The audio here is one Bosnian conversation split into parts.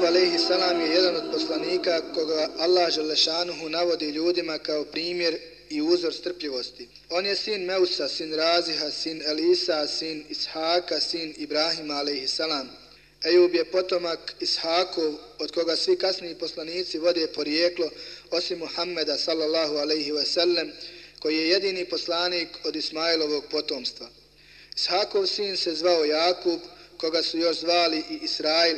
Ejub alaihi salam je jedan od poslanika koga Allah Želešanuhu navodi ljudima kao primjer i uzor strpljivosti. On je sin Meusa, sin Raziha, sin Elisa, sin Ishaka, sin Ibrahima alaihi salam. Ejub je potomak Ishakov od koga svi kasniji poslanici vode porijeklo osim Muhammeda sallallahu alaihi ve sellem koji je jedini poslanik od Ismailovog potomstva. Ishakov sin se zvao Jakub, koga su još zvali i Israil,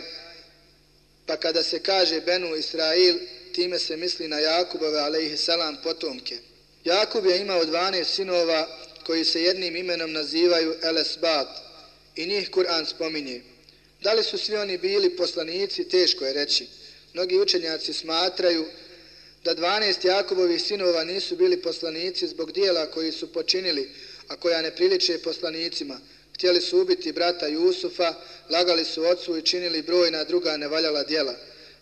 pa kada se kaže Benu Israil, time se misli na Jakubove, alaihi salam, potomke. Jakub je imao 12 sinova koji se jednim imenom nazivaju Elesbat i njih Kur'an spominje. Da li su svi oni bili poslanici, teško je reći. Mnogi učenjaci smatraju da 12 Jakubovih sinova nisu bili poslanici zbog dijela koji su počinili, a koja ne priliče poslanicima. Htjeli su ubiti brata Jusufa, lagali su ocu i činili brojna druga nevaljala dijela.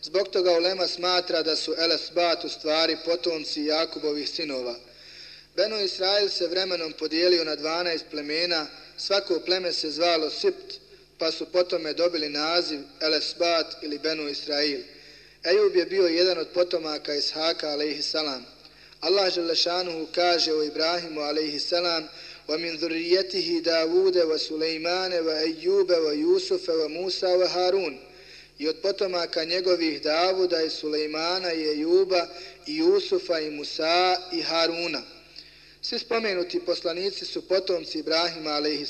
Zbog toga Ulema smatra da su Elesbat u stvari potomci Jakubovih sinova. Beno Israel se vremenom podijelio na 12 plemena, svako pleme se zvalo Sipt, pa su potome dobili naziv Elesbat ili Benu Israil. Ejub je bio jedan od potomaka Ishaka alaihi salam. Allah Želešanuhu kaže o Ibrahimu alaihi salam ومن ذريته داوود وسليمان وأيوب ويوسف وموسى وهارون i od potomaka njegovih Davuda i Sulejmana i Ejuba i Jusufa i Musa i Haruna. Svi spomenuti poslanici su potomci Ibrahima alaihi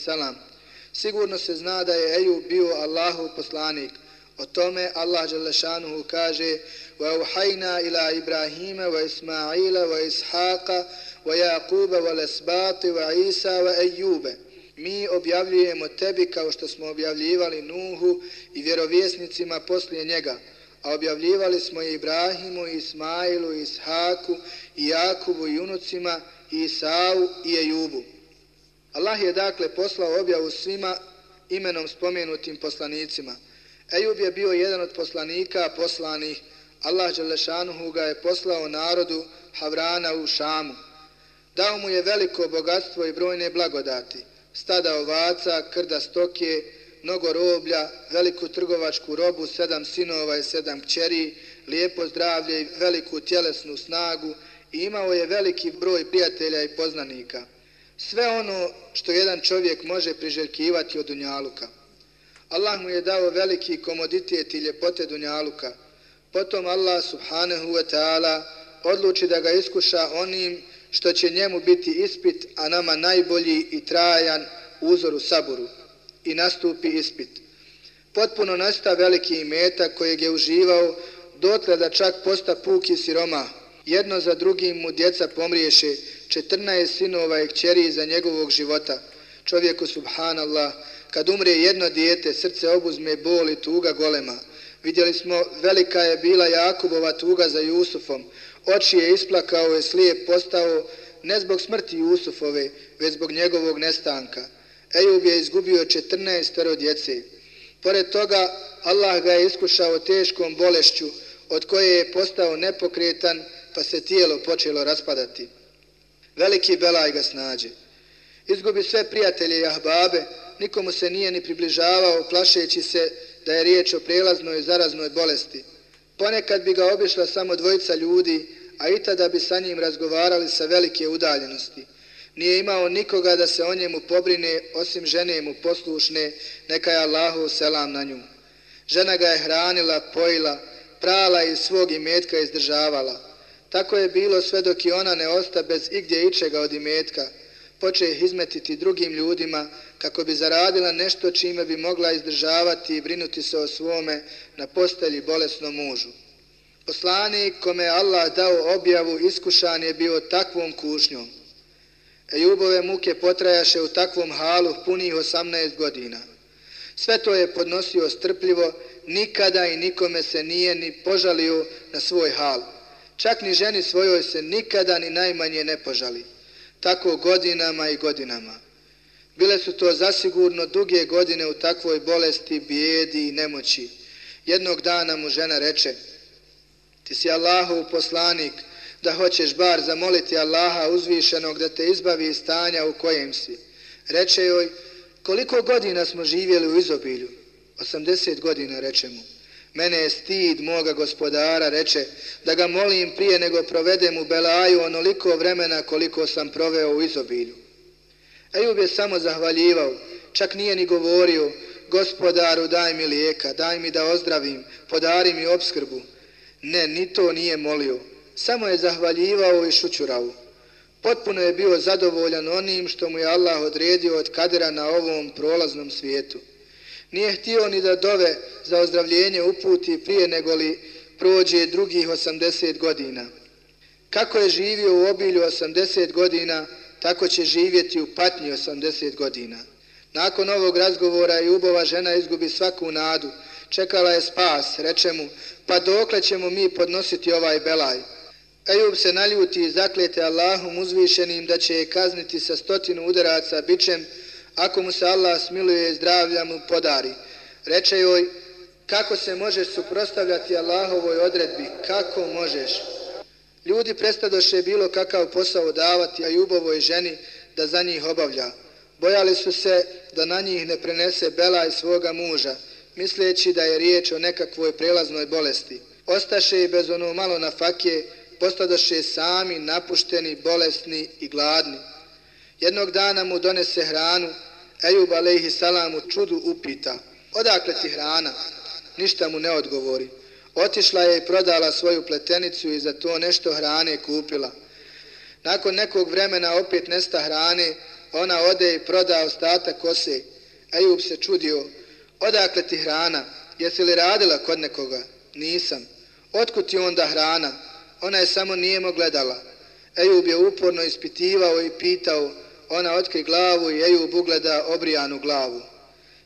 Sigurno se zna da je Ejub bio Allahov poslanik. O tome Allah Đalešanuhu kaže وَأَوْحَيْنَا إِلَىٰ إِبْرَاهِيمَ وَإِسْمَاعِيلَ وَإِسْحَاقَ وَيَعْقُوبَ وَلَسْبَاطِ وَعِيسَى وَأَيُّوبَ Mi objavljujemo tebi kao što smo objavljivali Nuhu i vjerovjesnicima poslije njega, a objavljivali smo i Ibrahimu, i Ismailu, i Ishaku, i Jakubu, i unucima, i Isau, i Ejubu. Allah je dakle poslao objavu svima imenom spomenutim poslanicima. Ejub je bio jedan od poslanika poslanih. Allah Đelešanuhu ga je poslao narodu Havrana u Šamu. Dao mu je veliko bogatstvo i brojne blagodati. Stada ovaca, krda stoke, mnogo roblja, veliku trgovačku robu, sedam sinova i sedam kćeri, lijepo zdravlje i veliku tjelesnu snagu i imao je veliki broj prijatelja i poznanika. Sve ono što jedan čovjek može priželjkivati od Dunjaluka. Allah mu je dao veliki komoditet i ljepote Dunjaluka. Potom Allah subhanahu wa ta'ala odluči da ga iskuša onim što će njemu biti ispit, a nama najbolji i trajan uzor u saboru. I nastupi ispit. Potpuno nasta veliki imeta kojeg je uživao dotle da čak posta puki siroma. Jedno za drugim mu djeca pomriješe, 14 sinova i kćeri za njegovog života. Čovjeku subhanallah, kad umre jedno dijete, srce obuzme bol i tuga golema. Vidjeli smo, velika je bila Jakubova tuga za Jusufom. Oči je isplakao je slijep postao ne zbog smrti Jusufove, već zbog njegovog nestanka. Ejub je izgubio 14 djece. Pored toga, Allah ga je iskušao teškom bolešću, od koje je postao nepokretan, pa se tijelo počelo raspadati. Veliki belaj ga snađe. Izgubi sve prijatelje i ahbabe, nikomu se nije ni približavao, plašeći se da je riječ o prelaznoj zaraznoj bolesti. Ponekad bi ga obišla samo dvojica ljudi, a i tada bi sa njim razgovarali sa velike udaljenosti. Nije imao nikoga da se o njemu pobrine, osim žene mu poslušne, neka je Allahu selam na nju. Žena ga je hranila, pojila, prala i svog imetka izdržavala. Tako je bilo sve dok i ona ne osta bez igdje ičega od imetka, poče izmetiti drugim ljudima kako bi zaradila nešto čime bi mogla izdržavati i brinuti se o svome na postelji bolesnom mužu. Poslanik kome Allah dao objavu iskušan je bio takvom kušnjom. Ejubove muke potrajaše u takvom halu punih 18 godina. Sve to je podnosio strpljivo, nikada i nikome se nije ni požalio na svoj hal. Čak ni ženi svojoj se nikada ni najmanje ne požali tako godinama i godinama. Bile su to zasigurno duge godine u takvoj bolesti, bijedi i nemoći. Jednog dana mu žena reče, ti si Allahov poslanik, da hoćeš bar zamoliti Allaha uzvišenog da te izbavi iz stanja u kojem si. Reče joj, koliko godina smo živjeli u izobilju? 80 godina, reče mu. Mene je stid moga gospodara, reče, da ga molim prije nego provedem u Belaju onoliko vremena koliko sam proveo u izobilju. Ejub je samo zahvaljivao, čak nije ni govorio, gospodaru daj mi lijeka, daj mi da ozdravim, podari mi obskrbu. Ne, ni to nije molio, samo je zahvaljivao i šućurao. Potpuno je bio zadovoljan onim što mu je Allah odredio od kadera na ovom prolaznom svijetu. Nije htio ni da dove za ozdravljenje uputi prije nego li prođe drugih 80 godina. Kako je živio u obilju 80 godina, tako će živjeti u patnji 80 godina. Nakon ovog razgovora i ubova žena izgubi svaku nadu. Čekala je spas, reče mu, pa dokle ćemo mi podnositi ovaj belaj? Ejub se naljuti i zaklete Allahom uzvišenim da će je kazniti sa stotinu udaraca bićem ako mu se Allah smiluje i zdravlja mu podari. Reče joj, kako se možeš suprostavljati Allahovoj odredbi, kako možeš? Ljudi prestadoše bilo kakav posao davati Ajubovoj ženi da za njih obavlja. Bojali su se da na njih ne prenese belaj svoga muža, misleći da je riječ o nekakvoj prelaznoj bolesti. Ostaše i bez ono malo na fakje, postadoše sami, napušteni, bolesni i gladni. Jednog dana mu donese hranu, Ejub alaihi salamu čudu upita, odakle ti hrana? Ništa mu ne odgovori. Otišla je i prodala svoju pletenicu i za to nešto hrane kupila. Nakon nekog vremena opet nesta hrane, ona ode i proda ostatak kose. Ejub se čudio, odakle ti hrana? Jesi li radila kod nekoga? Nisam. Otkud ti onda hrana? Ona je samo nijemo gledala. Ejub je uporno ispitivao i pitao, ona otkri glavu i Ejub ugleda obrijanu glavu.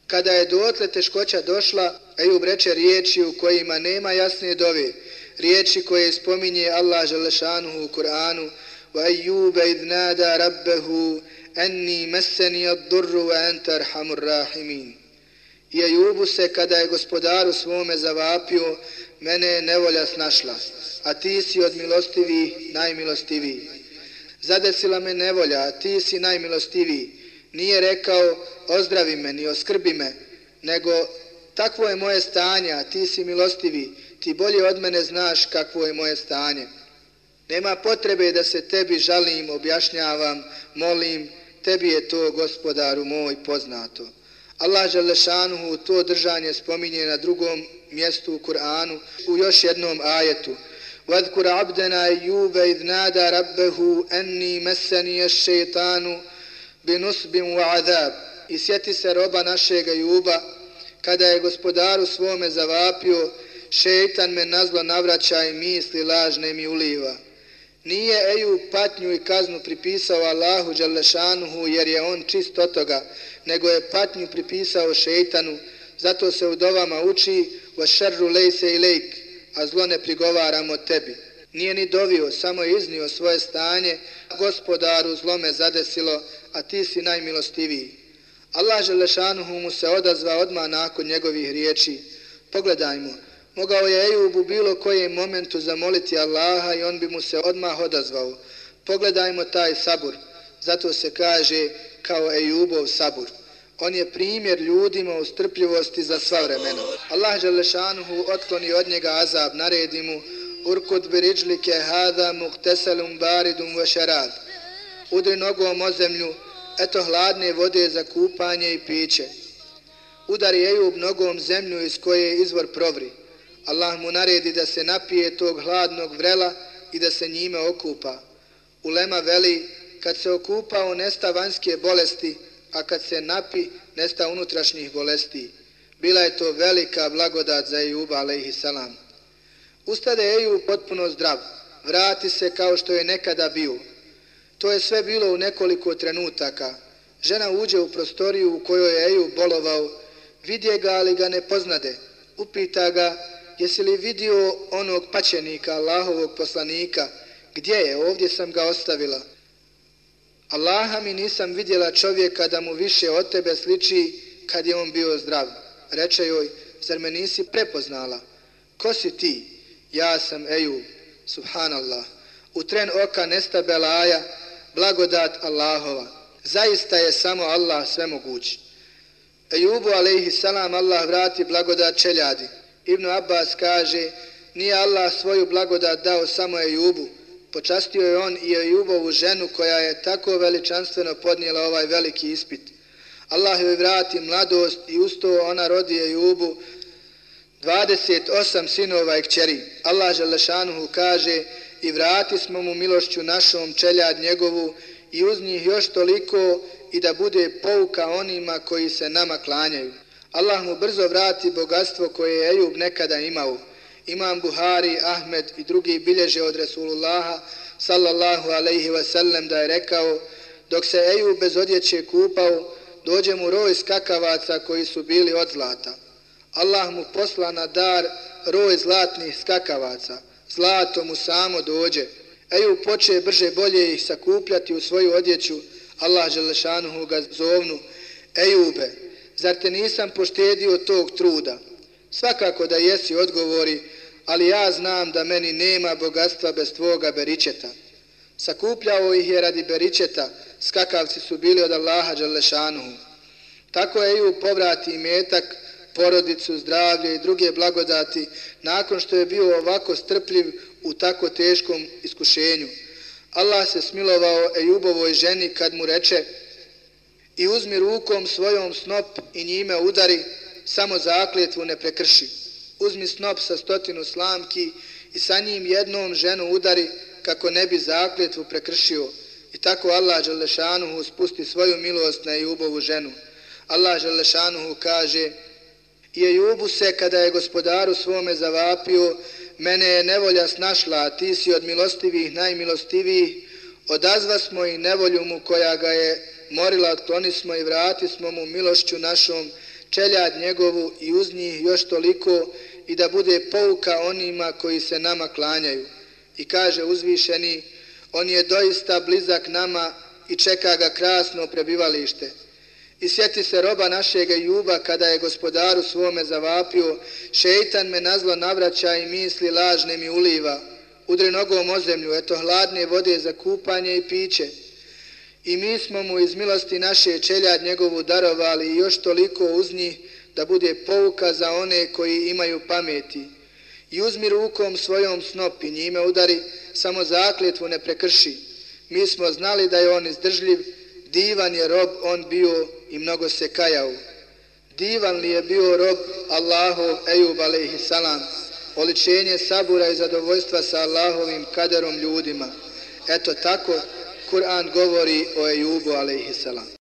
Kada je dotle teškoća došla, Ejub reče riječi u kojima nema jasne dove, riječi koje spominje Allah Želešanuhu u Kur'anu, وَأَيُّوبَ إِذْ idnada رَبَّهُ أَنِّي مَسَّنِيَ ad وَأَنْتَ wa entar rahimin. I Ejubu se kada je gospodaru svome zavapio, mene je nevolja snašla, a ti si od milostivi najmilostiviji. Zadesila me nevolja, a ti si najmilostiviji. Nije rekao, ozdravi me, ni oskrbi me, nego takvo je moje stanje, a ti si milostivi, ti bolje od mene znaš kakvo je moje stanje. Nema potrebe da se tebi žalim, objašnjavam, molim, tebi je to, gospodaru moj, poznato. Allah Želešanuhu to držanje spominje na drugom mjestu u Kur'anu, u još jednom ajetu. واذكر عبدنا أيوب إذ نادى ربه أني مسني الشيطان بنصب وعذاب I sjeti se roba našega Juba, kada je gospodaru svome zavapio, šeitan me nazlo navraća i misli lažne mi uliva. Nije Eju patnju i kaznu pripisao Allahu Đalešanuhu jer je on čist od toga, nego je patnju pripisao šeitanu, zato se u dovama uči wa šarru lejse i lejk, a zlo ne prigovaramo tebi. Nije ni dovio, samo je iznio svoje stanje, gospodaru zlome zadesilo, a ti si najmilostiviji. Allah Želešanuhu mu se odazva odma nakon njegovih riječi. Pogledajmo, mogao je Ejub u bilo kojem momentu zamoliti Allaha i on bi mu se odmah odazvao. Pogledajmo taj sabur, zato se kaže kao Ejubov sabur. On je primjer ljudima u strpljivosti za sva vremena. Allah Želešanuhu otkloni od njega azab, naredi mu Urkud biriđlike hada muhteselum baridum vešerad. Udri nogom o zemlju, eto hladne vode za kupanje i piće. Udari Ejub nogom zemlju iz koje je izvor provri. Allah mu naredi da se napije tog hladnog vrela i da se njime okupa. Ulema veli, kad se okupao nesta vanjske bolesti, a kad se napi, nesta unutrašnjih bolesti. Bila je to velika blagodat za Ejuba, alaihi salam. Ustade Ejub potpuno zdrav, vrati se kao što je nekada bio. To je sve bilo u nekoliko trenutaka. Žena uđe u prostoriju u kojoj je Ejub bolovao, vidje ga, ali ga ne poznade. Upita ga, jesi li vidio onog pačenika, Allahovog poslanika, gdje je, ovdje sam ga ostavila. Allaha mi nisam vidjela čovjeka da mu više od tebe sliči kad je on bio zdrav. Reče joj, zar me nisi prepoznala? Ko si ti? Ja sam Ejub, subhanallah. U tren oka nesta belaja, blagodat Allahova. Zaista je samo Allah svemogući. Ejubu alaihi salam Allah vrati blagodat čeljadi. Ibn Abbas kaže, nije Allah svoju blagodat dao samo Ejubu, počastio je on i Ejubovu ženu koja je tako veličanstveno podnijela ovaj veliki ispit. Allah joj vrati mladost i usto ona rodi Ejubu 28 sinova i kćeri. Allah Želešanuhu kaže i vrati smo mu milošću našom čeljad njegovu i uz njih još toliko i da bude pouka onima koji se nama klanjaju. Allah mu brzo vrati bogatstvo koje je Ejub nekada imao. Imam Buhari, Ahmed i drugi bilježe od Resulullaha sallallahu alaihi wasallam da je rekao dok se Ejub bez odjeće kupao dođe mu roj skakavaca koji su bili od zlata. Allah mu posla na dar roj zlatnih skakavaca. Zlato mu samo dođe. Ejub poče brže bolje ih sakupljati u svoju odjeću. Allah Želešanuhu ga zovnu. Ejube, zar te nisam poštedio tog truda? Svakako da jesi odgovori, ali ja znam da meni nema bogatstva bez tvoga beričeta. Sakupljao ih je radi beričeta, skakavci su bili od Allaha Đalešanuhu. Tako je u povrati metak, porodicu, zdravlje i druge blagodati, nakon što je bio ovako strpljiv u tako teškom iskušenju. Allah se smilovao Ejubovoj ženi kad mu reče i uzmi rukom svojom snop i njime udari, samo zakljetvu ne prekrši. Uzmi snop sa stotinu slamki i sa njim jednom ženu udari kako ne bi zakljetvu prekršio. I tako Allah Đalešanuhu spusti svoju milost na Jubovu ženu. Allah Đalešanuhu kaže I Ejubu se kada je gospodaru svome zavapio, mene je nevolja snašla, ti si od milostivih najmilostivijih, odazva smo i nevolju mu koja ga je morila, otkloni smo i vrati smo mu milošću našom, čeljad njegovu i uz njih još toliko i da bude pouka onima koji se nama klanjaju. I kaže uzvišeni, on je doista blizak nama i čeka ga krasno prebivalište. I sjeti se roba našeg juba kada je gospodaru svome zavapio, šeitan me nazlo navraća i misli lažne mi uliva. Udri nogom o zemlju, eto hladne vode za kupanje i piće. I mi smo mu iz milosti naše čeljad njegovu darovali i još toliko uz njih da bude pouka za one koji imaju pameti. I uzmi rukom svojom snopi, njime udari, samo zakljetvu ne prekrši. Mi smo znali da je on izdržljiv, divan je rob on bio i mnogo se kajao. Divan li je bio rob Allahov Ejub alaihi salam, oličenje sabura i zadovoljstva sa Allahovim kaderom ljudima. Eto tako, Kur'an govori o Ejubu alaihi salam.